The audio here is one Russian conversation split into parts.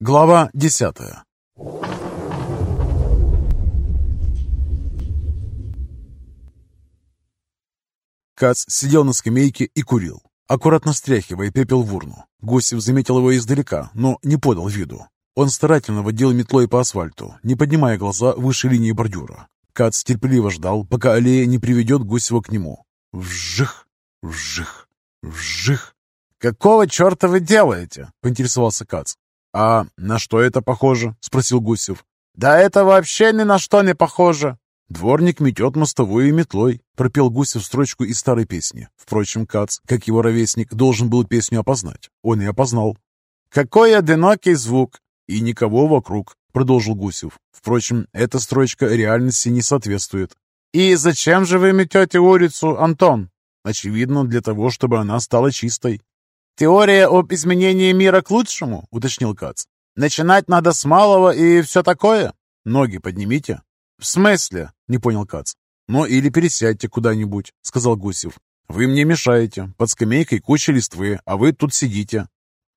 Глава десятая Кац сидел на скамейке и курил, аккуратно стряхивая пепел в урну. Гусев заметил его издалека, но не подал виду. Он старательно водил метлой по асфальту, не поднимая глаза выше линии бордюра. Кац терпеливо ждал, пока аллея не приведет Гусева к нему. Вжих, вжих, вжих. «Какого черта вы делаете?» — поинтересовался Кац. «А на что это похоже?» — спросил Гусев. «Да это вообще ни на что не похоже!» «Дворник метет мостовую метлой», — пропел Гусев строчку из старой песни. Впрочем, Кац, как его ровесник, должен был песню опознать. Он и опознал. «Какой одинокий звук!» «И никого вокруг», — продолжил Гусев. «Впрочем, эта строчка реальности не соответствует». «И зачем же вы метете улицу, Антон?» «Очевидно, для того, чтобы она стала чистой». «Теория об изменении мира к лучшему?» — уточнил Кац. «Начинать надо с малого и все такое?» «Ноги поднимите». «В смысле?» — не понял Кац. «Ну или пересядьте куда-нибудь», — сказал Гусев. «Вы мне мешаете. Под скамейкой куча листвы, а вы тут сидите».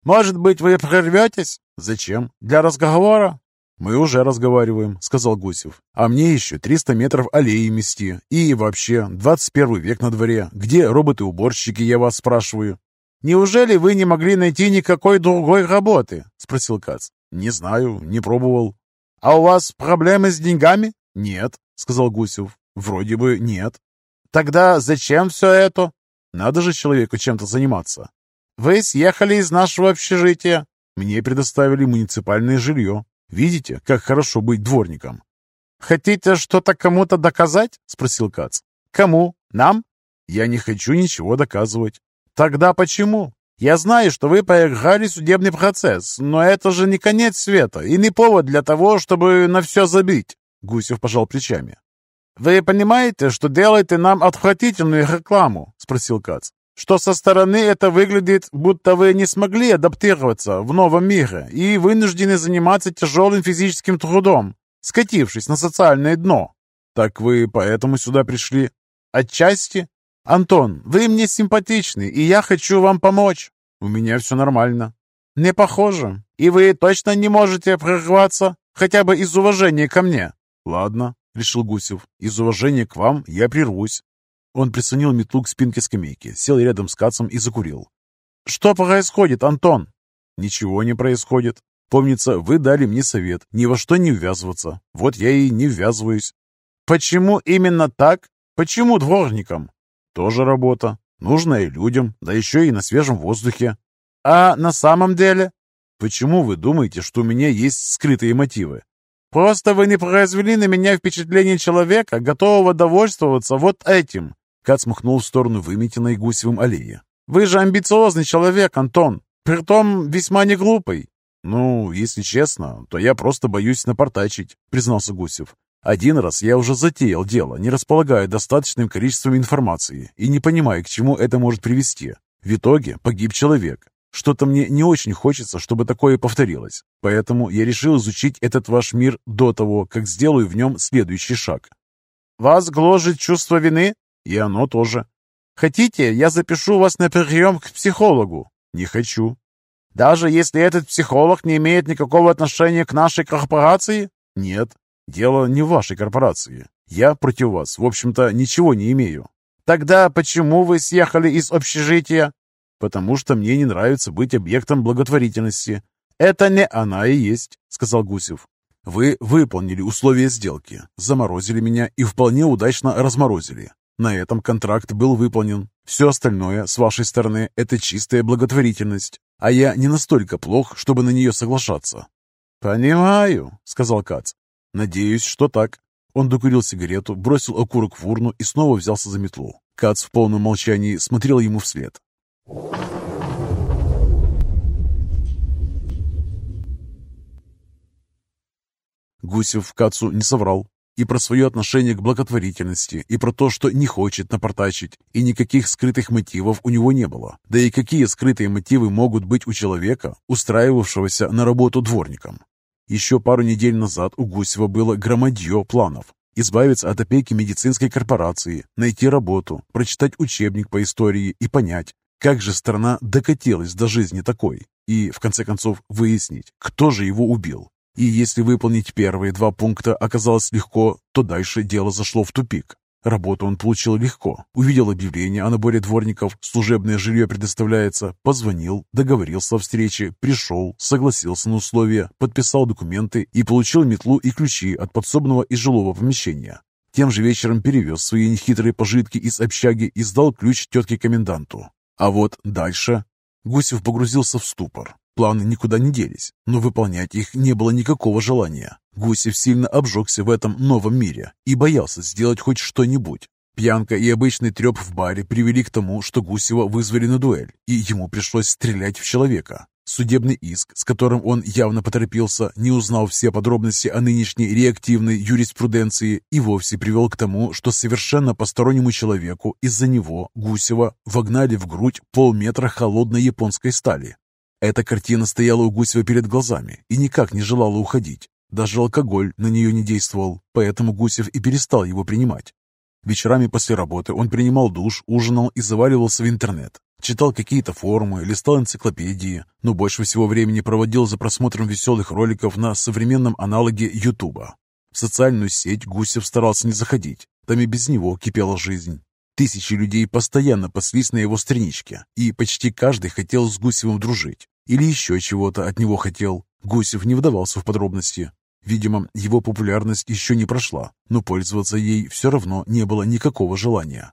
«Может быть, вы прерветесь?» «Зачем? Для разговора?» «Мы уже разговариваем», — сказал Гусев. «А мне еще 300 метров аллеи мести. И вообще, 21 век на дворе. Где роботы-уборщики, я вас спрашиваю?» «Неужели вы не могли найти никакой другой работы?» — спросил Кац. «Не знаю, не пробовал». «А у вас проблемы с деньгами?» «Нет», — сказал Гусев. «Вроде бы нет». «Тогда зачем все это?» «Надо же человеку чем-то заниматься». «Вы съехали из нашего общежития?» «Мне предоставили муниципальное жилье. Видите, как хорошо быть дворником?» «Хотите что-то кому-то доказать?» — спросил Кац. «Кому? Нам?» «Я не хочу ничего доказывать». «Тогда почему?» «Я знаю, что вы проиграли судебный процесс, но это же не конец света и не повод для того, чтобы на все забить». Гусев пожал плечами. «Вы понимаете, что делаете нам отвратительную рекламу?» — спросил Кац. «Что со стороны это выглядит, будто вы не смогли адаптироваться в новом мире и вынуждены заниматься тяжелым физическим трудом, скатившись на социальное дно». «Так вы поэтому сюда пришли?» «Отчасти. Антон, вы мне симпатичны, и я хочу вам помочь». «У меня все нормально». «Не похоже. И вы точно не можете прорваться, хотя бы из уважения ко мне?» «Ладно», — решил Гусев. «Из уважения к вам я прервусь». Он прислонил метлу к спинке скамейки, сел рядом с Кацом и закурил. «Что происходит, Антон?» «Ничего не происходит. Помнится, вы дали мне совет ни во что не ввязываться. Вот я и не ввязываюсь». «Почему именно так? Почему дворником?» «Тоже работа. Нужная людям, да еще и на свежем воздухе». «А на самом деле?» «Почему вы думаете, что у меня есть скрытые мотивы?» «Просто вы не произвели на меня впечатление человека, готового довольствоваться вот этим». Кац махнул в сторону выметенной гусевым аллеи. «Вы же амбициозный человек, Антон, притом весьма не глупый». «Ну, если честно, то я просто боюсь напортачить», — признался Гусев. «Один раз я уже затеял дело, не располагая достаточным количеством информации и не понимая, к чему это может привести. В итоге погиб человек. Что-то мне не очень хочется, чтобы такое повторилось. Поэтому я решил изучить этот ваш мир до того, как сделаю в нем следующий шаг. Вас гложет чувство вины? И оно тоже. Хотите, я запишу вас на прием к психологу? Не хочу. Даже если этот психолог не имеет никакого отношения к нашей корпорации? Нет. Дело не в вашей корпорации. Я против вас, в общем-то, ничего не имею. Тогда почему вы съехали из общежития? потому что мне не нравится быть объектом благотворительности. Это не она и есть, сказал Гусев. Вы выполнили условия сделки, заморозили меня и вполне удачно разморозили. На этом контракт был выполнен. Все остальное с вашей стороны – это чистая благотворительность, а я не настолько плох, чтобы на нее соглашаться». «Понимаю», – сказал Кац. «Надеюсь, что так». Он докурил сигарету, бросил окурок в урну и снова взялся за метлу. Кац в полном молчании смотрел ему вслед. Гусев Кацу не соврал. И про свое отношение к благотворительности, и про то, что не хочет напортачить, и никаких скрытых мотивов у него не было. Да и какие скрытые мотивы могут быть у человека, устраивавшегося на работу дворником? Еще пару недель назад у Гусева было громадье планов. Избавиться от опеки медицинской корпорации, найти работу, прочитать учебник по истории и понять, как же страна докатилась до жизни такой? и, в конце концов, выяснить, кто же его убил. И если выполнить первые два пункта оказалось легко, то дальше дело зашло в тупик. Работу он получил легко. Увидел объявление о наборе дворников, служебное жилье предоставляется, позвонил, договорился о встрече, пришел, согласился на условия, подписал документы и получил метлу и ключи от подсобного и жилого помещения. Тем же вечером перевез свои нехитрые пожитки из общаги и сдал ключ тетке-коменданту. А вот дальше Гусев погрузился в ступор. Планы никуда не делись, но выполнять их не было никакого желания. Гусев сильно обжегся в этом новом мире и боялся сделать хоть что-нибудь. Пьянка и обычный треп в баре привели к тому, что Гусева вызвали на дуэль, и ему пришлось стрелять в человека. Судебный иск, с которым он явно поторопился, не узнал все подробности о нынешней реактивной юриспруденции и вовсе привел к тому, что совершенно постороннему человеку из-за него, Гусева, вогнали в грудь полметра холодной японской стали. Эта картина стояла у Гусева перед глазами и никак не желала уходить. Даже алкоголь на нее не действовал, поэтому Гусев и перестал его принимать. Вечерами после работы он принимал душ, ужинал и заваливался в интернет. Читал какие-то форумы, листал энциклопедии, но больше всего времени проводил за просмотром веселых роликов на современном аналоге Ютуба. В социальную сеть Гусев старался не заходить, там и без него кипела жизнь. Тысячи людей постоянно паслись на его страничке, и почти каждый хотел с Гусевым дружить. Или еще чего-то от него хотел. Гусев не вдавался в подробности. Видимо, его популярность еще не прошла, но пользоваться ей все равно не было никакого желания.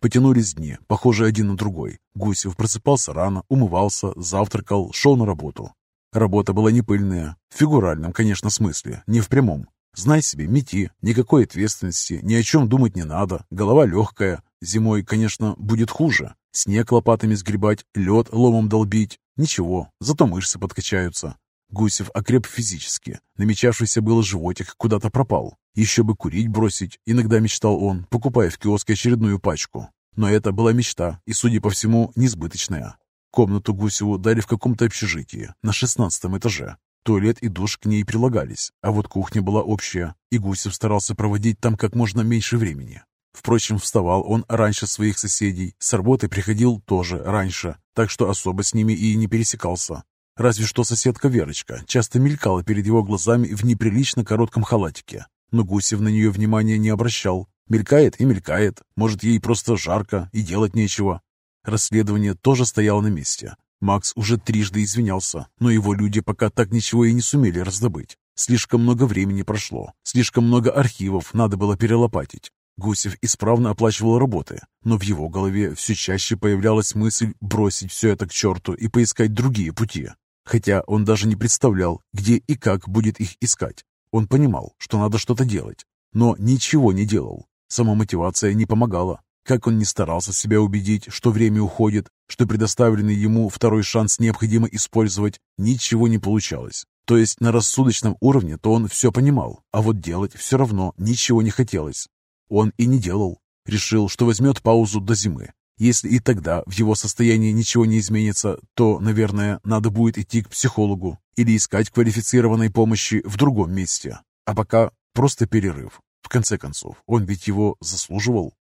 Потянулись дни, похожие один на другой. Гусев просыпался рано, умывался, завтракал, шел на работу. Работа была не пыльная, в фигуральном, конечно, смысле, не в прямом. Знай себе, мети, никакой ответственности, ни о чем думать не надо, голова легкая, Зимой, конечно, будет хуже. Снег лопатами сгребать, лед ломом долбить. Ничего, зато мышцы подкачаются. Гусев окреп физически. Намечавшийся был животик куда-то пропал. Еще бы курить бросить, иногда мечтал он, покупая в киоске очередную пачку. Но это была мечта, и, судя по всему, несбыточная. Комнату Гусеву дали в каком-то общежитии, на шестнадцатом этаже. Туалет и душ к ней прилагались, а вот кухня была общая, и Гусев старался проводить там как можно меньше времени. Впрочем, вставал он раньше своих соседей, с работы приходил тоже раньше, так что особо с ними и не пересекался. Разве что соседка Верочка часто мелькала перед его глазами в неприлично коротком халатике. Но Гусев на нее внимания не обращал. Мелькает и мелькает. Может, ей просто жарко и делать нечего. Расследование тоже стояло на месте. Макс уже трижды извинялся, но его люди пока так ничего и не сумели раздобыть. Слишком много времени прошло, слишком много архивов надо было перелопатить. Гусев исправно оплачивал работы, но в его голове все чаще появлялась мысль бросить все это к черту и поискать другие пути. Хотя он даже не представлял, где и как будет их искать. Он понимал, что надо что-то делать, но ничего не делал. Сама мотивация не помогала. Как он ни старался себя убедить, что время уходит, что предоставленный ему второй шанс необходимо использовать, ничего не получалось. То есть на рассудочном уровне то он все понимал, а вот делать все равно ничего не хотелось. Он и не делал. Решил, что возьмет паузу до зимы. Если и тогда в его состоянии ничего не изменится, то, наверное, надо будет идти к психологу или искать квалифицированной помощи в другом месте. А пока просто перерыв. В конце концов, он ведь его заслуживал.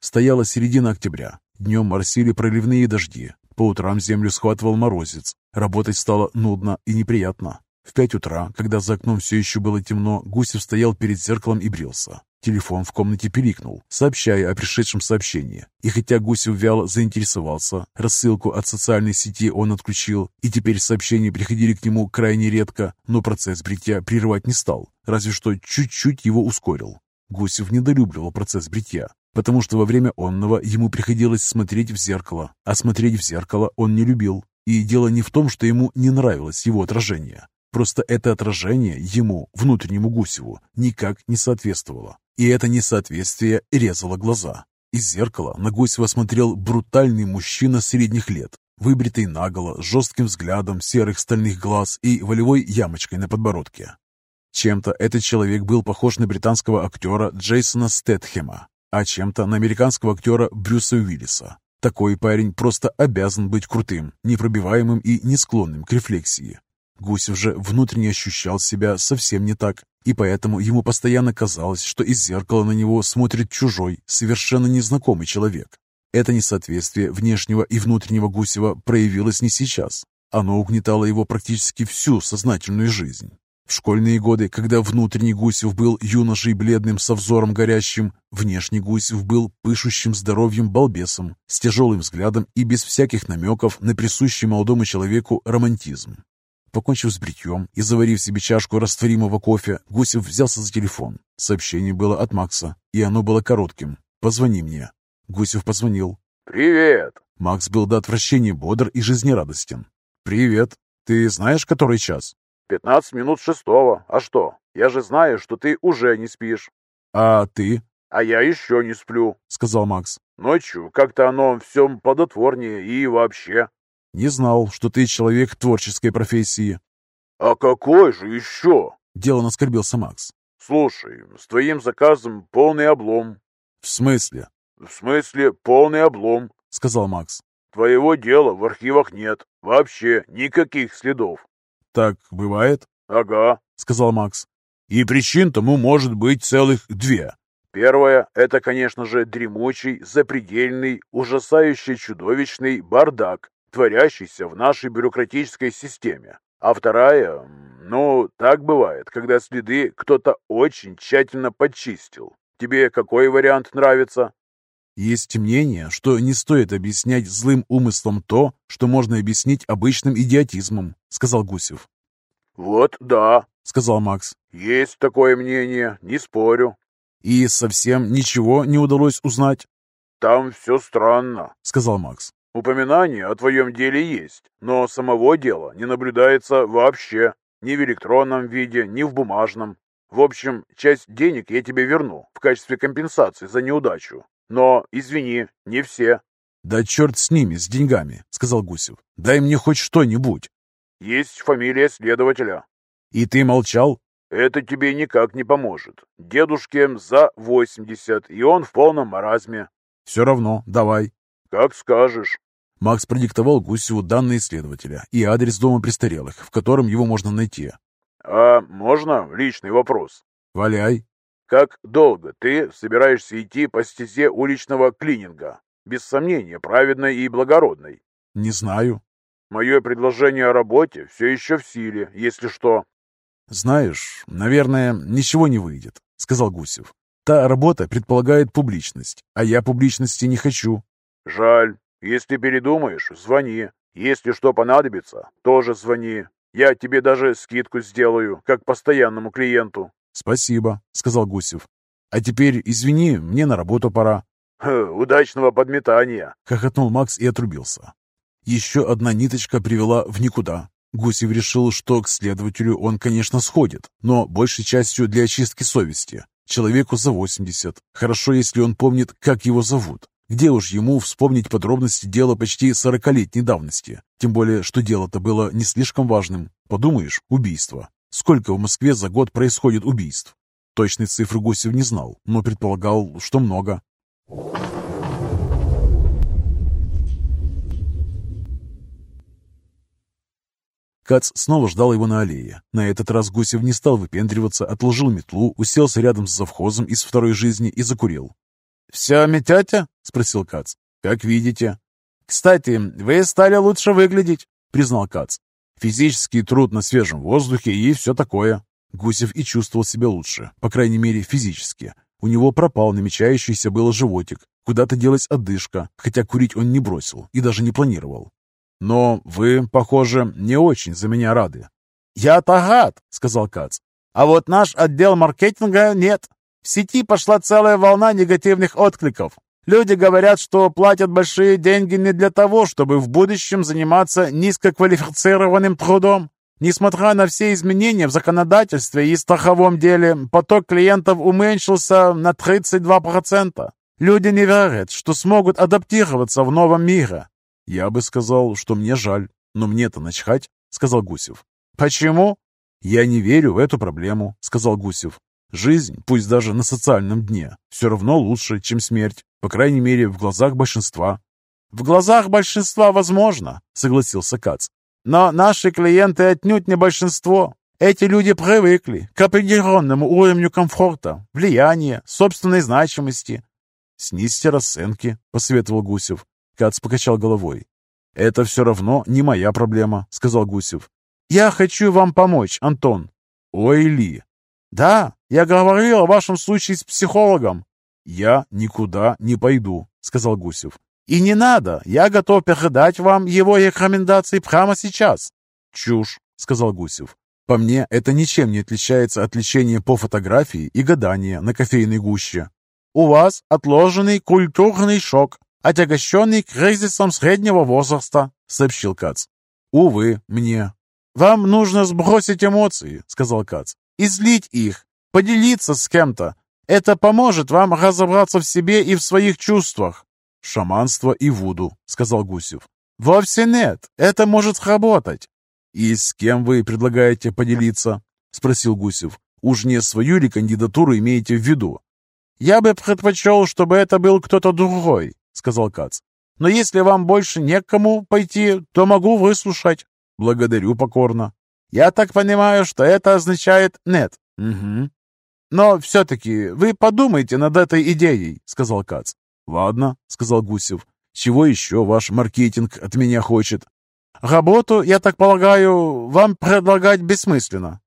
Стояла середина октября. Днем моросили проливные дожди, по утрам землю схватывал морозец. Работать стало нудно и неприятно. В пять утра, когда за окном все еще было темно, Гусев стоял перед зеркалом и брился. Телефон в комнате пиликнул, сообщая о пришедшем сообщении. И хотя Гусев вяло заинтересовался, рассылку от социальной сети он отключил, и теперь сообщения приходили к нему крайне редко, но процесс бритья прерывать не стал, разве что чуть-чуть его ускорил. Гусев недолюбливал процесс бритья, потому что во время онного ему приходилось смотреть в зеркало, а смотреть в зеркало он не любил. И дело не в том, что ему не нравилось его отражение. Просто это отражение ему, внутреннему Гусеву, никак не соответствовало. И это несоответствие резало глаза. Из зеркала на Гусева смотрел брутальный мужчина средних лет, выбритый наголо, с жестким взглядом серых стальных глаз и волевой ямочкой на подбородке. Чем-то этот человек был похож на британского актера Джейсона Стэтхема, а чем-то на американского актера Брюса Уиллиса. Такой парень просто обязан быть крутым, непробиваемым и не склонным к рефлексии. Гусев же внутренне ощущал себя совсем не так, И поэтому ему постоянно казалось, что из зеркала на него смотрит чужой, совершенно незнакомый человек. Это несоответствие внешнего и внутреннего Гусева проявилось не сейчас. Оно угнетало его практически всю сознательную жизнь. В школьные годы, когда внутренний Гусев был юношей бледным со взором горящим, внешний Гусев был пышущим здоровьем балбесом, с тяжелым взглядом и без всяких намеков на присущий молодому человеку романтизм. Покончив с бритьем и заварив себе чашку растворимого кофе, Гусев взялся за телефон. Сообщение было от Макса, и оно было коротким. «Позвони мне». Гусев позвонил. «Привет!» Макс был до отвращения бодр и жизнерадостен. «Привет. Ты знаешь, который час?» «Пятнадцать минут шестого. А что? Я же знаю, что ты уже не спишь». «А ты?» «А я еще не сплю», — сказал Макс. «Ночью как-то оно все плодотворнее и вообще». «Не знал, что ты человек творческой профессии». «А какой же еще?» — дело наскорбился Макс. «Слушай, с твоим заказом полный облом». «В смысле?» «В смысле полный облом», — сказал Макс. «Твоего дела в архивах нет. Вообще никаких следов». «Так бывает?» «Ага», — сказал Макс. «И причин тому может быть целых две». Первое – это, конечно же, дремучий, запредельный, ужасающий чудовищный бардак, творящийся в нашей бюрократической системе. А вторая, ну, так бывает, когда следы кто-то очень тщательно подчистил. Тебе какой вариант нравится? Есть мнение, что не стоит объяснять злым умыслом то, что можно объяснить обычным идиотизмом, сказал Гусев. Вот да, сказал Макс. Есть такое мнение, не спорю. И совсем ничего не удалось узнать? Там все странно, сказал Макс. Упоминание о твоем деле есть, но самого дела не наблюдается вообще, ни в электронном виде, ни в бумажном. В общем, часть денег я тебе верну в качестве компенсации за неудачу. Но, извини, не все. «Да черт с ними, с деньгами», — сказал Гусев. «Дай мне хоть что-нибудь». «Есть фамилия следователя». «И ты молчал?» «Это тебе никак не поможет. Дедушке за восемьдесят, и он в полном маразме». «Все равно, давай». «Как скажешь». Макс продиктовал Гусеву данные следователя и адрес дома престарелых, в котором его можно найти. «А можно личный вопрос?» «Валяй». Как долго ты собираешься идти по стезе уличного клининга? Без сомнения, праведной и благородной. Не знаю. Мое предложение о работе все еще в силе, если что. Знаешь, наверное, ничего не выйдет, сказал Гусев. Та работа предполагает публичность, а я публичности не хочу. Жаль. Если передумаешь, звони. Если что понадобится, тоже звони. Я тебе даже скидку сделаю, как постоянному клиенту. «Спасибо», — сказал Гусев. «А теперь, извини, мне на работу пора». «Удачного подметания!» — хохотнул Макс и отрубился. Еще одна ниточка привела в никуда. Гусев решил, что к следователю он, конечно, сходит, но большей частью для очистки совести. Человеку за 80. Хорошо, если он помнит, как его зовут. Где уж ему вспомнить подробности дела почти сорокалетней давности? Тем более, что дело-то было не слишком важным. Подумаешь, убийство. Сколько в Москве за год происходит убийств? Точной цифры Гусев не знал, но предполагал, что много. Кац снова ждал его на аллее. На этот раз Гусев не стал выпендриваться, отложил метлу, уселся рядом с завхозом из второй жизни и закурил. «Все метете?» — спросил Кац. «Как видите». «Кстати, вы стали лучше выглядеть», — признал Кац. Физический труд на свежем воздухе и все такое. Гусев и чувствовал себя лучше, по крайней мере физически. У него пропал намечающийся было животик, куда-то делась отдышка, хотя курить он не бросил и даже не планировал. «Но вы, похоже, не очень за меня рады». «Я-то гад», — сказал Кац. «А вот наш отдел маркетинга нет. В сети пошла целая волна негативных откликов. Люди говорят, что платят большие деньги не для того, чтобы в будущем заниматься низкоквалифицированным трудом. Несмотря на все изменения в законодательстве и страховом деле, поток клиентов уменьшился на 32%. Люди не верят, что смогут адаптироваться в новом мире. «Я бы сказал, что мне жаль, но мне-то начхать», — сказал Гусев. «Почему?» «Я не верю в эту проблему», — сказал Гусев. «Жизнь, пусть даже на социальном дне, все равно лучше, чем смерть. По крайней мере, в глазах большинства. «В глазах большинства возможно», — согласился Кац. «Но наши клиенты отнюдь не большинство. Эти люди привыкли к определенному уровню комфорта, влияния, собственной значимости. «Снизьте расценки», — посоветовал Гусев. Кац покачал головой. «Это все равно не моя проблема», — сказал Гусев. «Я хочу вам помочь, Антон». «Ой, Ли». «Да, я говорил о вашем случае с психологом». «Я никуда не пойду», — сказал Гусев. «И не надо, я готов передать вам его рекомендации прямо сейчас». «Чушь», — сказал Гусев. «По мне, это ничем не отличается от лечения по фотографии и гадания на кофейной гуще». «У вас отложенный культурный шок, отягощенный кризисом среднего возраста», — сообщил Кац. «Увы, мне». «Вам нужно сбросить эмоции», — сказал Кац. «Излить их, поделиться с кем-то. Это поможет вам разобраться в себе и в своих чувствах». «Шаманство и вуду», — сказал Гусев. «Вовсе нет. Это может сработать». «И с кем вы предлагаете поделиться?» — спросил Гусев. «Уж не свою ли кандидатуру имеете в виду?» «Я бы предпочел, чтобы это был кто-то другой», — сказал Кац. «Но если вам больше некому пойти, то могу выслушать». «Благодарю покорно». «Я так понимаю, что это означает «нет». «Угу». «Но все-таки вы подумайте над этой идеей», — сказал Кац. «Ладно», — сказал Гусев. «Чего еще ваш маркетинг от меня хочет?» «Работу, я так полагаю, вам предлагать бессмысленно».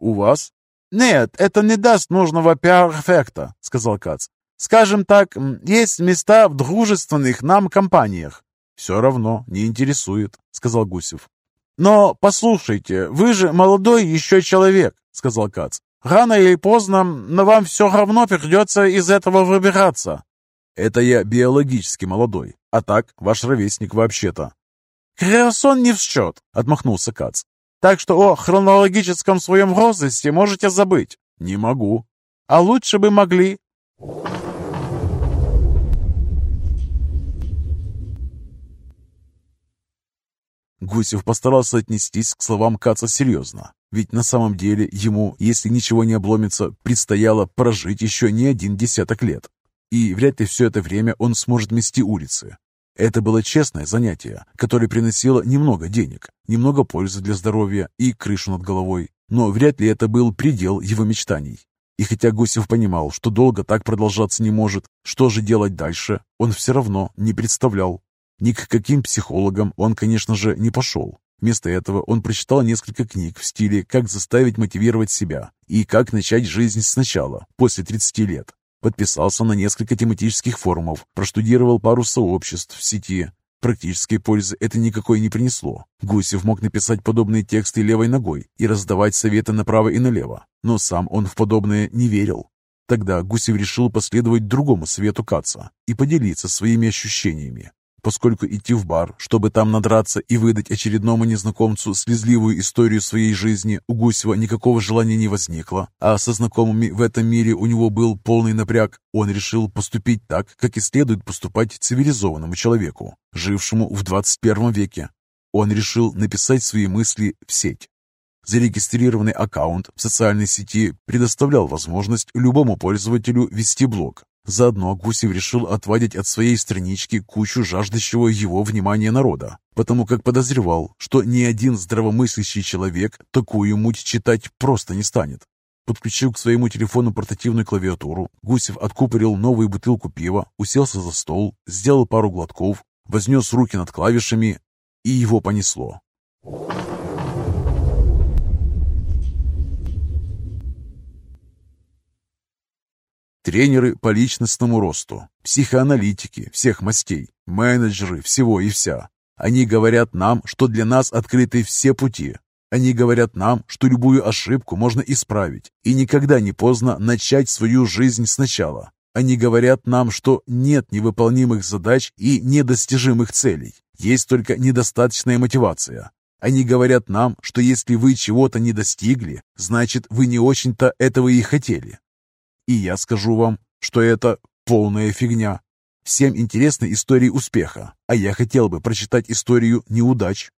«У вас?» «Нет, это не даст нужного пиар-эффекта», — сказал Кац. «Скажем так, есть места в дружественных нам компаниях». «Все равно не интересует», — сказал Гусев. «Но послушайте, вы же молодой еще человек», — сказал Кац. «Рано или поздно, но вам все равно придется из этого выбираться». «Это я биологически молодой, а так ваш ровесник вообще-то». «Креосон не в счет», — отмахнулся Кац. «Так что о хронологическом своем возрасте можете забыть». «Не могу». «А лучше бы могли». Гусев постарался отнестись к словам Каца серьезно, ведь на самом деле ему, если ничего не обломится, предстояло прожить еще не один десяток лет. И вряд ли все это время он сможет мести улицы. Это было честное занятие, которое приносило немного денег, немного пользы для здоровья и крышу над головой, но вряд ли это был предел его мечтаний. И хотя Гусев понимал, что долго так продолжаться не может, что же делать дальше, он все равно не представлял. Ни к каким психологам он, конечно же, не пошел. Вместо этого он прочитал несколько книг в стиле «Как заставить мотивировать себя» и «Как начать жизнь сначала, после 30 лет». Подписался на несколько тематических форумов, проштудировал пару сообществ в сети. Практической пользы это никакой не принесло. Гусев мог написать подобные тексты левой ногой и раздавать советы направо и налево, но сам он в подобное не верил. Тогда Гусев решил последовать другому совету Каца и поделиться своими ощущениями поскольку идти в бар, чтобы там надраться и выдать очередному незнакомцу слезливую историю своей жизни, у Гусева никакого желания не возникло, а со знакомыми в этом мире у него был полный напряг, он решил поступить так, как и следует поступать цивилизованному человеку, жившему в 21 веке. Он решил написать свои мысли в сеть. Зарегистрированный аккаунт в социальной сети предоставлял возможность любому пользователю вести блог, Заодно Гусев решил отводить от своей странички кучу жаждущего его внимания народа, потому как подозревал, что ни один здравомыслящий человек такую муть читать просто не станет. Подключив к своему телефону портативную клавиатуру, Гусев откупорил новую бутылку пива, уселся за стол, сделал пару глотков, вознес руки над клавишами, и его понесло. Тренеры по личностному росту, психоаналитики всех мастей, менеджеры всего и вся. Они говорят нам, что для нас открыты все пути. Они говорят нам, что любую ошибку можно исправить, и никогда не поздно начать свою жизнь сначала. Они говорят нам, что нет невыполнимых задач и недостижимых целей, есть только недостаточная мотивация. Они говорят нам, что если вы чего-то не достигли, значит вы не очень-то этого и хотели. И я скажу вам, что это полная фигня. Всем интересны истории успеха, а я хотел бы прочитать историю неудач.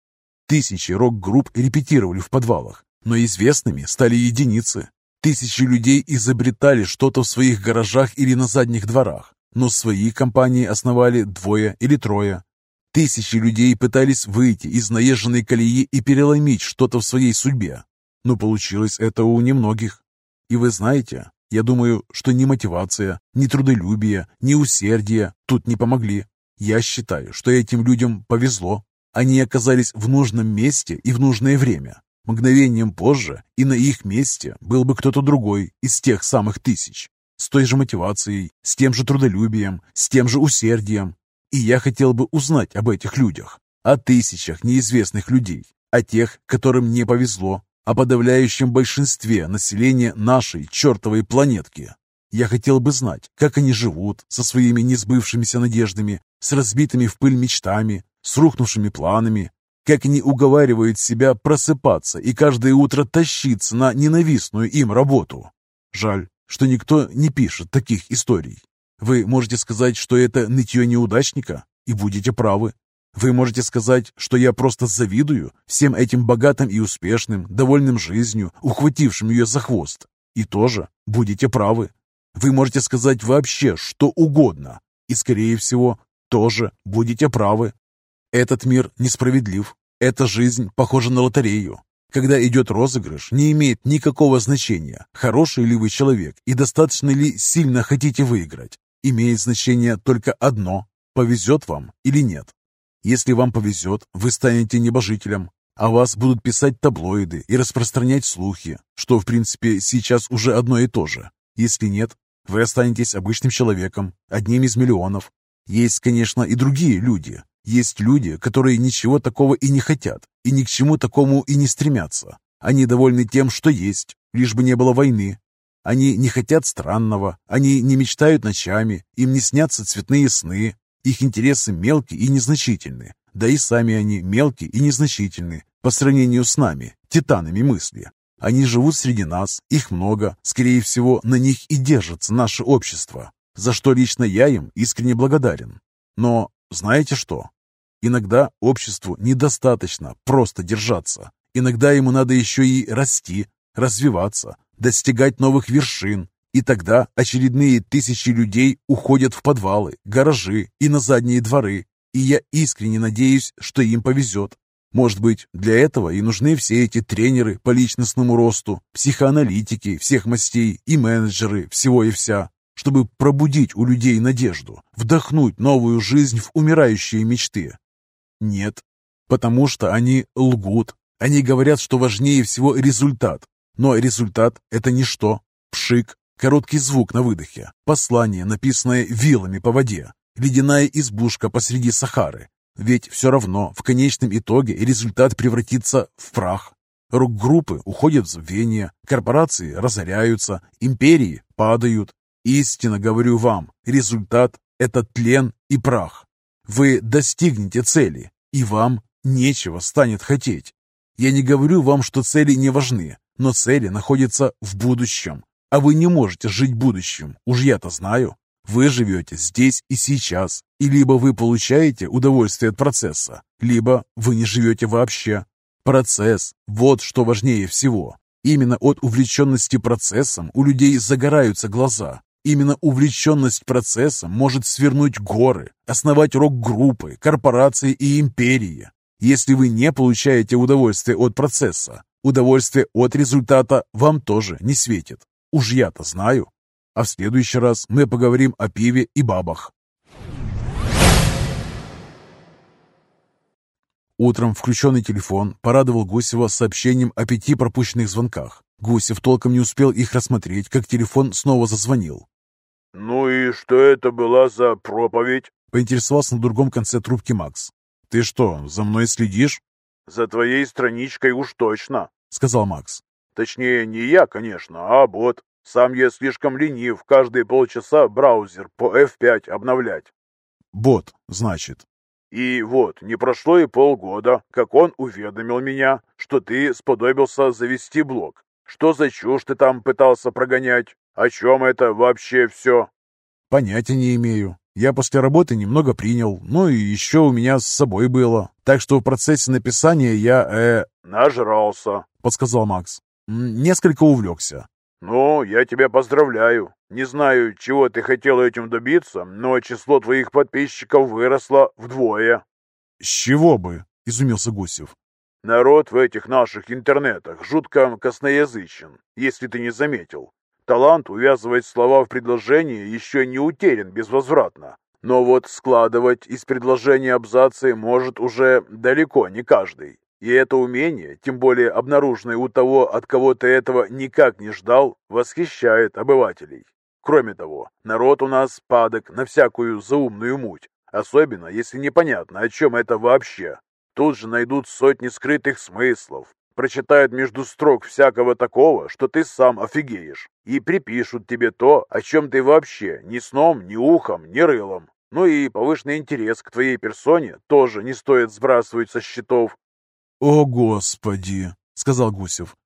Тысячи рок-групп репетировали в подвалах, но известными стали единицы. Тысячи людей изобретали что-то в своих гаражах или на задних дворах, но свои компании основали двое или трое. Тысячи людей пытались выйти из наезженной колеи и переломить что-то в своей судьбе, но получилось это у немногих. И вы знаете, я думаю, что ни мотивация, ни трудолюбие, ни усердие тут не помогли. Я считаю, что этим людям повезло. Они оказались в нужном месте и в нужное время. Мгновением позже и на их месте был бы кто-то другой из тех самых тысяч. С той же мотивацией, с тем же трудолюбием, с тем же усердием. И я хотел бы узнать об этих людях, о тысячах неизвестных людей, о тех, которым не повезло, о подавляющем большинстве населения нашей чертовой планетки. Я хотел бы знать, как они живут со своими несбывшимися надеждами, с разбитыми в пыль мечтами, с рухнувшими планами, как они уговаривают себя просыпаться и каждое утро тащиться на ненавистную им работу. Жаль, что никто не пишет таких историй. Вы можете сказать, что это нытье неудачника, и будете правы. Вы можете сказать, что я просто завидую всем этим богатым и успешным, довольным жизнью, ухватившим ее за хвост. И тоже будете правы. Вы можете сказать вообще что угодно. И, скорее всего, тоже будете правы. Этот мир несправедлив. Эта жизнь похожа на лотерею. Когда идет розыгрыш, не имеет никакого значения, хороший ли вы человек и достаточно ли сильно хотите выиграть. Имеет значение только одно – повезет вам или нет. Если вам повезет, вы станете небожителем, а вас будут писать таблоиды и распространять слухи, что, в принципе, сейчас уже одно и то же. Если нет, вы останетесь обычным человеком, одним из миллионов. Есть, конечно, и другие люди. Есть люди, которые ничего такого и не хотят, и ни к чему такому и не стремятся. Они довольны тем, что есть, лишь бы не было войны. Они не хотят странного, они не мечтают ночами, им не снятся цветные сны, их интересы мелкие и незначительны, да и сами они мелкие и незначительны по сравнению с нами, титанами мысли. Они живут среди нас, их много, скорее всего, на них и держится наше общество, за что лично я им искренне благодарен. Но знаете что? Иногда обществу недостаточно просто держаться. Иногда ему надо еще и расти, развиваться, достигать новых вершин, и тогда очередные тысячи людей уходят в подвалы, гаражи и на задние дворы. И я искренне надеюсь, что им повезет. Может быть, для этого и нужны все эти тренеры по личностному росту, психоаналитики всех мастей и менеджеры всего и вся, чтобы пробудить у людей надежду, вдохнуть новую жизнь в умирающие мечты. Нет, потому что они лгут. Они говорят, что важнее всего результат. Но результат – это ничто. Пшик, Короткий звук на выдохе, послание, написанное вилами по воде, ледяная избушка посреди Сахары. Ведь все равно в конечном итоге результат превратится в прах. Рок-группы уходят в забвение, корпорации разоряются, империи падают. Истинно говорю вам, результат – это тлен и прах. Вы достигнете цели, и вам нечего станет хотеть. Я не говорю вам, что цели не важны, но цели находятся в будущем, а вы не можете жить будущим, уж я-то знаю. Вы живете здесь и сейчас, и либо вы получаете удовольствие от процесса, либо вы не живете вообще. Процесс – вот что важнее всего. Именно от увлеченности процессом у людей загораются глаза. Именно увлеченность процессом может свернуть горы, основать рок-группы, корпорации и империи. Если вы не получаете удовольствие от процесса, удовольствие от результата вам тоже не светит. Уж я-то знаю. А в следующий раз мы поговорим о пиве и бабах. Утром включенный телефон порадовал Гусева сообщением о пяти пропущенных звонках. Гусев толком не успел их рассмотреть, как телефон снова зазвонил. «Ну и что это была за проповедь?» — поинтересовался на другом конце трубки Макс. «Ты что, за мной следишь?» «За твоей страничкой уж точно», — сказал Макс. Точнее, не я, конечно, а бот. Сам я слишком ленив каждые полчаса браузер по F5 обновлять. Бот, значит. И вот, не прошло и полгода, как он уведомил меня, что ты сподобился завести блог. Что за чушь ты там пытался прогонять? О чем это вообще все? Понятия не имею. Я после работы немного принял, ну и еще у меня с собой было. Так что в процессе написания я, э... Нажрался, подсказал Макс. Несколько увлекся. «Ну, я тебя поздравляю. Не знаю, чего ты хотел этим добиться, но число твоих подписчиков выросло вдвое». «С чего бы?» – изумился Гусев. Народ в этих наших интернетах жутко косноязычен, если ты не заметил. Талант увязывать слова в предложение еще не утерян безвозвратно. Но вот складывать из предложения абзацы может уже далеко не каждый. И это умение, тем более обнаруженное у того, от кого ты этого никак не ждал, восхищает обывателей. Кроме того, народ у нас падок на всякую заумную муть, особенно если непонятно, о чем это вообще. Тут же найдут сотни скрытых смыслов, прочитают между строк всякого такого, что ты сам офигеешь, и припишут тебе то, о чем ты вообще ни сном, ни ухом, ни рылом. Ну и повышенный интерес к твоей персоне тоже не стоит сбрасывать со счетов. «О, Господи!» — сказал Гусев.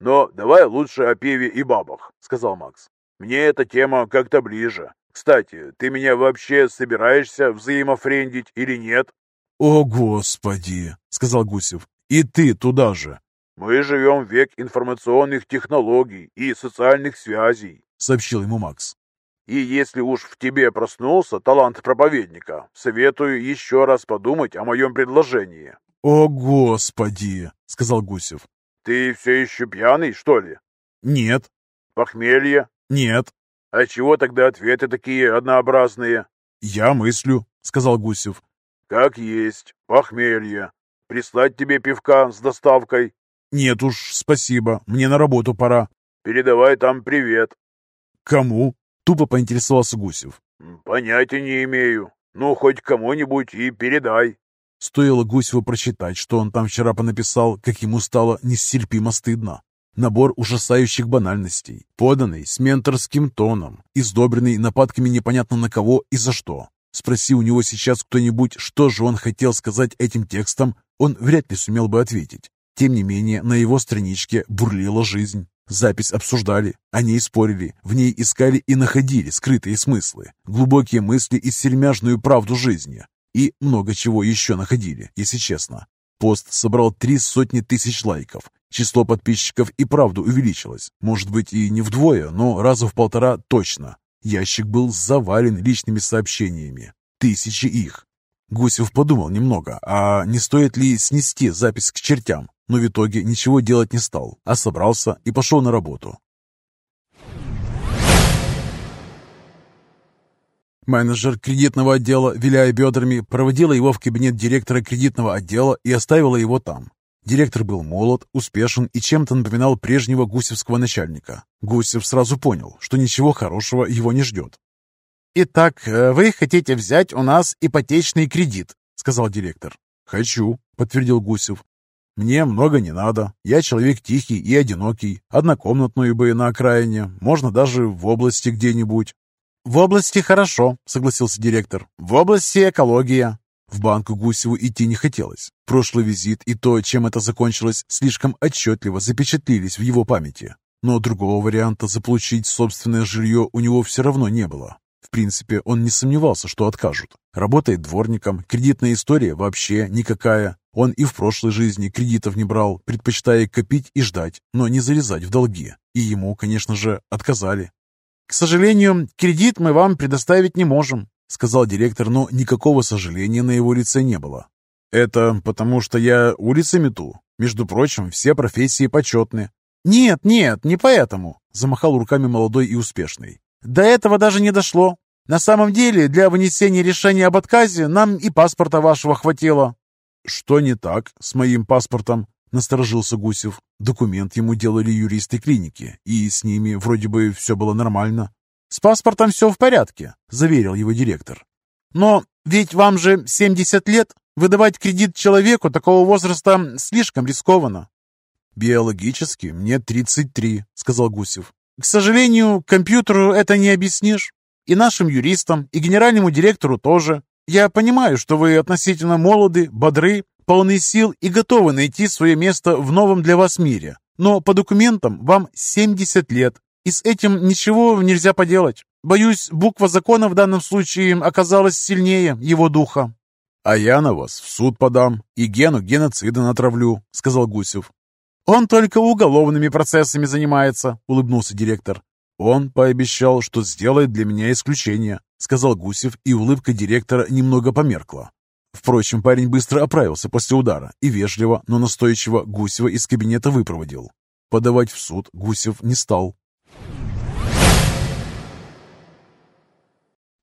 «Но давай лучше о пиве и бабах», — сказал Макс. «Мне эта тема как-то ближе. Кстати, ты меня вообще собираешься взаимофрендить или нет?» «О, Господи!» — сказал Гусев. «И ты туда же!» «Мы живем в век информационных технологий и социальных связей», — сообщил ему Макс. «И если уж в тебе проснулся талант проповедника, советую еще раз подумать о моем предложении». «О, Господи!» — сказал Гусев. «Ты все еще пьяный, что ли?» «Нет». «Похмелье?» «Нет». «А чего тогда ответы такие однообразные?» «Я мыслю», — сказал Гусев. «Как есть. Похмелье. Прислать тебе пивка с доставкой?» «Нет уж, спасибо. Мне на работу пора». «Передавай там привет». «Кому?» — тупо поинтересовался Гусев. «Понятия не имею. Ну, хоть кому-нибудь и передай». Стоило Гусеву прочитать, что он там вчера понаписал, как ему стало нестерпимо стыдно. Набор ужасающих банальностей, поданный с менторским тоном, издобренный нападками непонятно на кого и за что. Спроси у него сейчас кто-нибудь, что же он хотел сказать этим текстом, он вряд ли сумел бы ответить. Тем не менее, на его страничке бурлила жизнь. Запись обсуждали, о ней спорили, в ней искали и находили скрытые смыслы, глубокие мысли и сельмяжную правду жизни. И много чего еще находили, если честно. Пост собрал три сотни тысяч лайков. Число подписчиков и правду увеличилось. Может быть и не вдвое, но раза в полтора точно. Ящик был завален личными сообщениями. Тысячи их. Гусев подумал немного, а не стоит ли снести запись к чертям, но в итоге ничего делать не стал, а собрался и пошел на работу. Менеджер кредитного отдела, виляя бедрами, проводила его в кабинет директора кредитного отдела и оставила его там. Директор был молод, успешен и чем-то напоминал прежнего гусевского начальника. Гусев сразу понял, что ничего хорошего его не ждет. «Итак, э, вы хотите взять у нас ипотечный кредит», — сказал директор. «Хочу», — подтвердил Гусев. «Мне много не надо. Я человек тихий и одинокий. Однокомнатную бы на окраине, можно даже в области где-нибудь. «В области хорошо», — согласился директор. «В области экология». В банк Гусеву идти не хотелось. Прошлый визит и то, чем это закончилось, слишком отчетливо запечатлились в его памяти. Но другого варианта заполучить собственное жилье у него все равно не было. В принципе, он не сомневался, что откажут. Работает дворником, кредитная история вообще никакая. Он и в прошлой жизни кредитов не брал, предпочитая копить и ждать, но не залезать в долги. И ему, конечно же, отказали. «К сожалению, кредит мы вам предоставить не можем», сказал директор, но никакого сожаления на его лице не было. «Это потому, что я улицы мету. Между прочим, все профессии почетны». «Нет, нет, не поэтому», замахал руками молодой и успешный. «До этого даже не дошло. На самом деле, для вынесения решения об отказе нам и паспорта вашего хватило». «Что не так с моим паспортом?» Насторожился Гусев. Документ ему делали юристы клиники, и с ними вроде бы все было нормально. «С паспортом все в порядке», — заверил его директор. «Но ведь вам же 70 лет. Выдавать кредит человеку такого возраста слишком рискованно». «Биологически мне 33», — сказал Гусев. «К сожалению, компьютеру это не объяснишь. И нашим юристам, и генеральному директору тоже. Я понимаю, что вы относительно молоды, бодры, полны сил и готовы найти свое место в новом для вас мире. Но по документам вам 70 лет, и с этим ничего нельзя поделать. Боюсь, буква закона в данном случае оказалась сильнее его духа». «А я на вас в суд подам и гену геноцида натравлю», — сказал Гусев. «Он только уголовными процессами занимается», — улыбнулся директор. «Он пообещал, что сделает для меня исключение», — сказал Гусев, и улыбка директора немного померкла. Впрочем, парень быстро оправился после удара и вежливо, но настойчиво Гусева из кабинета выпроводил. Подавать в суд Гусев не стал.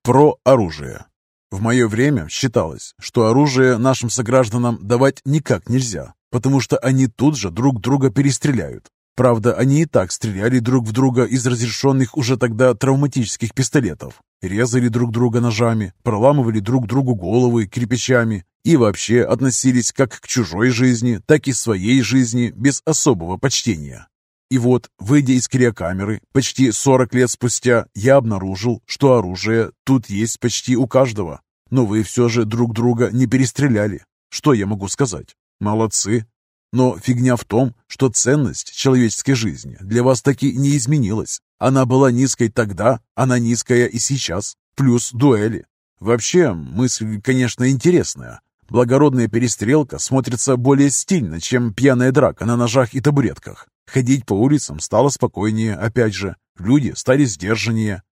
Про оружие. В мое время считалось, что оружие нашим согражданам давать никак нельзя, потому что они тут же друг друга перестреляют. Правда, они и так стреляли друг в друга из разрешенных уже тогда травматических пистолетов, резали друг друга ножами, проламывали друг другу головы кирпичами и вообще относились как к чужой жизни, так и своей жизни без особого почтения. И вот, выйдя из криокамеры, почти 40 лет спустя, я обнаружил, что оружие тут есть почти у каждого. Но вы все же друг друга не перестреляли. Что я могу сказать? Молодцы. Но фигня в том, что ценность человеческой жизни для вас таки не изменилась. Она была низкой тогда, она низкая и сейчас. Плюс дуэли. Вообще, мысль, конечно, интересная. Благородная перестрелка смотрится более стильно, чем пьяная драка на ножах и табуретках. Ходить по улицам стало спокойнее, опять же. Люди стали сдержаннее.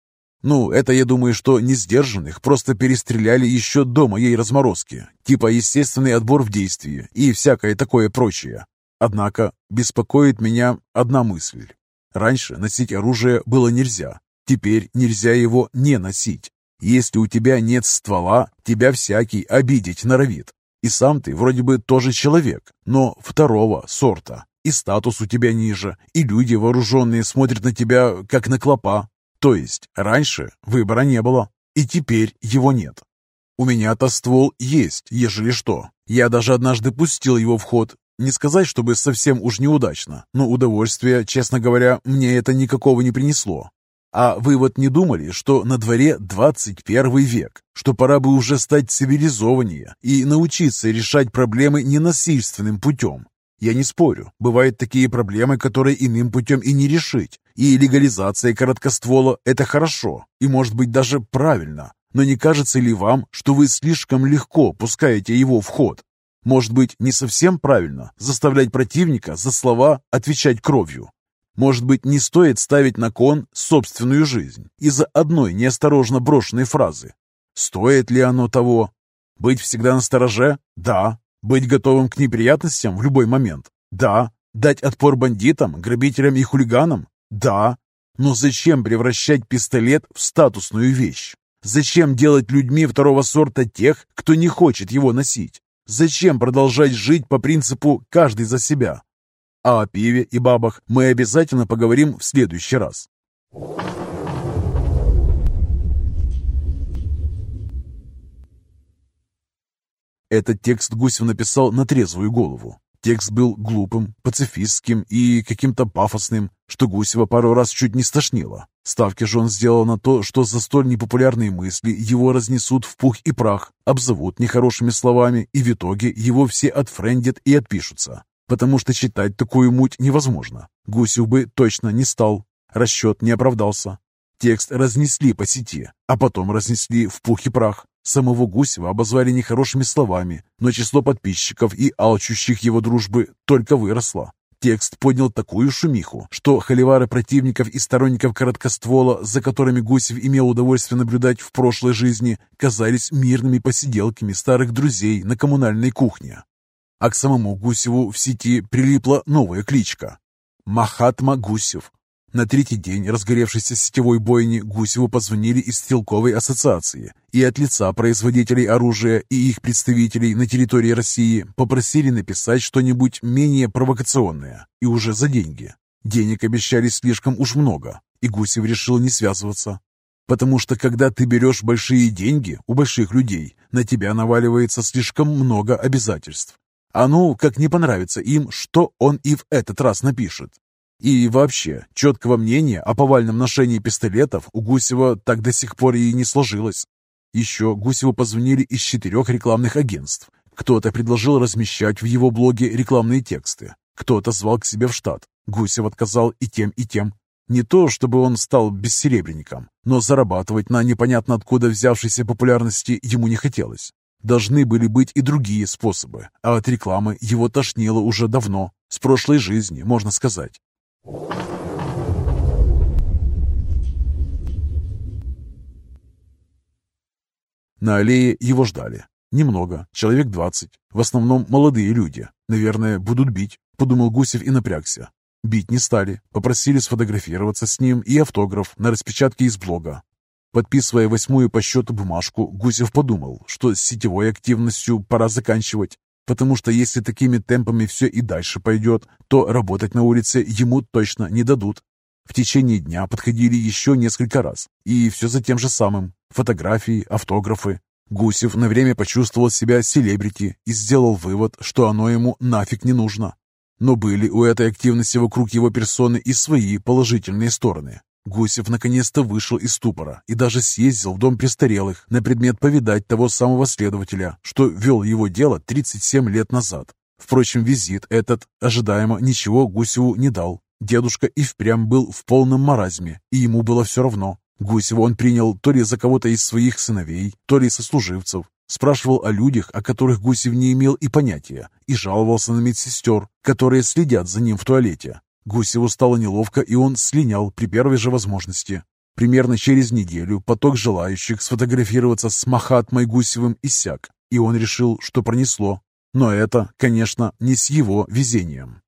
Ну, это я думаю, что не сдержанных просто перестреляли еще до моей разморозки, типа естественный отбор в действии и всякое такое прочее. Однако беспокоит меня одна мысль. Раньше носить оружие было нельзя, теперь нельзя его не носить. Если у тебя нет ствола, тебя всякий обидеть норовит. И сам ты вроде бы тоже человек, но второго сорта. И статус у тебя ниже, и люди вооруженные смотрят на тебя, как на клопа, то есть раньше выбора не было, и теперь его нет. У меня-то ствол есть, ежели что. Я даже однажды пустил его в ход. Не сказать, чтобы совсем уж неудачно, но удовольствия, честно говоря, мне это никакого не принесло. А вы вот не думали, что на дворе 21 век, что пора бы уже стать цивилизованнее и научиться решать проблемы ненасильственным путем? Я не спорю, бывают такие проблемы, которые иным путем и не решить. И легализация короткоствола – это хорошо, и может быть даже правильно. Но не кажется ли вам, что вы слишком легко пускаете его в ход? Может быть, не совсем правильно заставлять противника за слова отвечать кровью? Может быть, не стоит ставить на кон собственную жизнь из-за одной неосторожно брошенной фразы? Стоит ли оно того? Быть всегда на стороже? Да. Быть готовым к неприятностям в любой момент? Да. Дать отпор бандитам, грабителям и хулиганам? Да, но зачем превращать пистолет в статусную вещь? Зачем делать людьми второго сорта тех, кто не хочет его носить? Зачем продолжать жить по принципу «каждый за себя»? А о пиве и бабах мы обязательно поговорим в следующий раз. Этот текст Гусев написал на трезвую голову. Текст был глупым, пацифистским и каким-то пафосным, что Гусева пару раз чуть не стошнило. Ставки же он сделал на то, что за столь непопулярные мысли его разнесут в пух и прах, обзовут нехорошими словами, и в итоге его все отфрендят и отпишутся. Потому что читать такую муть невозможно. Гусев бы точно не стал. Расчет не оправдался. Текст разнесли по сети, а потом разнесли в пух и прах. Самого Гусева обозвали нехорошими словами, но число подписчиков и алчущих его дружбы только выросло. Текст поднял такую шумиху, что холивары противников и сторонников короткоствола, за которыми Гусев имел удовольствие наблюдать в прошлой жизни, казались мирными посиделками старых друзей на коммунальной кухне. А к самому Гусеву в сети прилипла новая кличка – Махатма Гусев, на третий день разгоревшейся сетевой бойни Гусеву позвонили из стрелковой ассоциации и от лица производителей оружия и их представителей на территории России попросили написать что-нибудь менее провокационное и уже за деньги. Денег обещали слишком уж много, и Гусев решил не связываться. Потому что когда ты берешь большие деньги у больших людей, на тебя наваливается слишком много обязательств. А ну, как не понравится им, что он и в этот раз напишет. И вообще, четкого мнения о повальном ношении пистолетов у Гусева так до сих пор и не сложилось. Еще Гусеву позвонили из четырех рекламных агентств. Кто-то предложил размещать в его блоге рекламные тексты. Кто-то звал к себе в штат. Гусев отказал и тем, и тем. Не то, чтобы он стал бессеребренником, но зарабатывать на непонятно откуда взявшейся популярности ему не хотелось. Должны были быть и другие способы, а от рекламы его тошнило уже давно, с прошлой жизни, можно сказать. На аллее его ждали. Немного, человек двадцать. В основном молодые люди. Наверное, будут бить, подумал Гусев и напрягся. Бить не стали, попросили сфотографироваться с ним и автограф на распечатке из блога. Подписывая восьмую по счету бумажку, Гусев подумал, что с сетевой активностью пора заканчивать, потому что если такими темпами все и дальше пойдет, то работать на улице ему точно не дадут. В течение дня подходили еще несколько раз, и все за тем же самым. Фотографии, автографы. Гусев на время почувствовал себя селебрити и сделал вывод, что оно ему нафиг не нужно. Но были у этой активности вокруг его персоны и свои положительные стороны. Гусев наконец-то вышел из ступора и даже съездил в дом престарелых на предмет повидать того самого следователя, что вел его дело 37 лет назад. Впрочем, визит этот ожидаемо ничего Гусеву не дал. Дедушка и впрямь был в полном маразме, и ему было все равно. Гусева он принял то ли за кого-то из своих сыновей, то ли сослуживцев. Спрашивал о людях, о которых Гусев не имел и понятия, и жаловался на медсестер, которые следят за ним в туалете. Гусеву стало неловко, и он слинял при первой же возможности. Примерно через неделю поток желающих сфотографироваться с Махатмой Гусевым иссяк, и он решил, что пронесло. Но это, конечно, не с его везением.